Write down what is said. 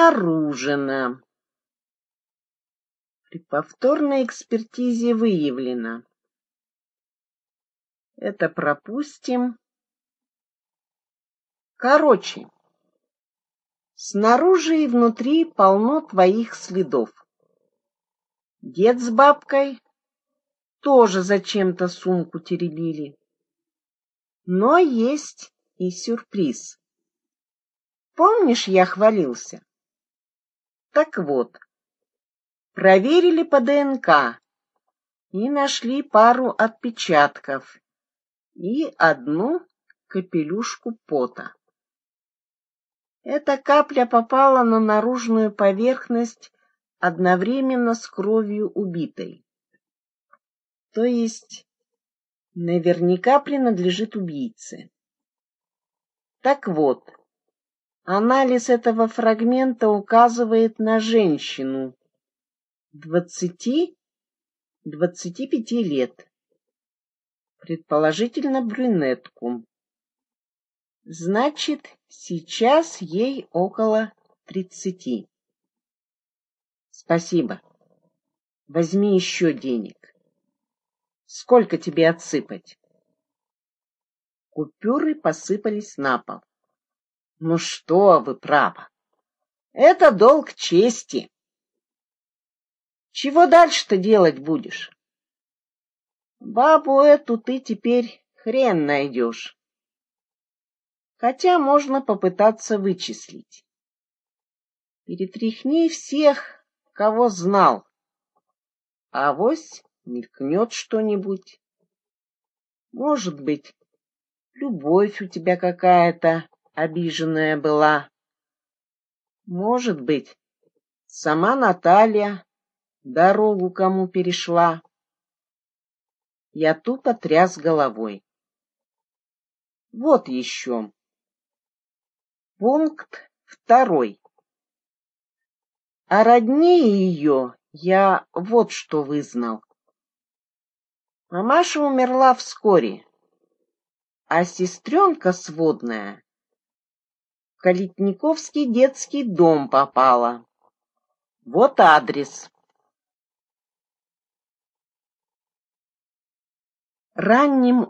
обнаружено. При повторной экспертизе выявлено. Это пропустим. Короче, снаружи и внутри полно твоих следов. Дед с бабкой тоже зачем-то сумку теребили. Но есть и сюрприз. Помнишь, я хвалился? Так вот, проверили по ДНК и нашли пару отпечатков и одну капелюшку пота. Эта капля попала на наружную поверхность одновременно с кровью убитой. То есть наверняка принадлежит убийце. Так вот, анализ этого фрагмента указывает на женщину двадцати-двадцати пяти лет, предположительно брюнетку. Значит, сейчас ей около тридцати. Спасибо. Возьми еще денег. Сколько тебе отсыпать? Купюры посыпались на пол. Ну что вы, право. Это долг чести. Чего дальше-то делать будешь? Бабу эту ты теперь хрен найдешь. Хотя можно попытаться вычислить. Перетряхни всех, кого знал. Авось мелькнет что-нибудь. Может быть, любовь у тебя какая-то обиженная была. Может быть, сама Наталья дорогу кому перешла. Я тут отряс головой. Вот еще. Пункт второй. О родне ее я вот что вызнал. Мамаша умерла вскоре, а сестренка сводная Калитниковский детский дом попала. Вот адрес. Ранним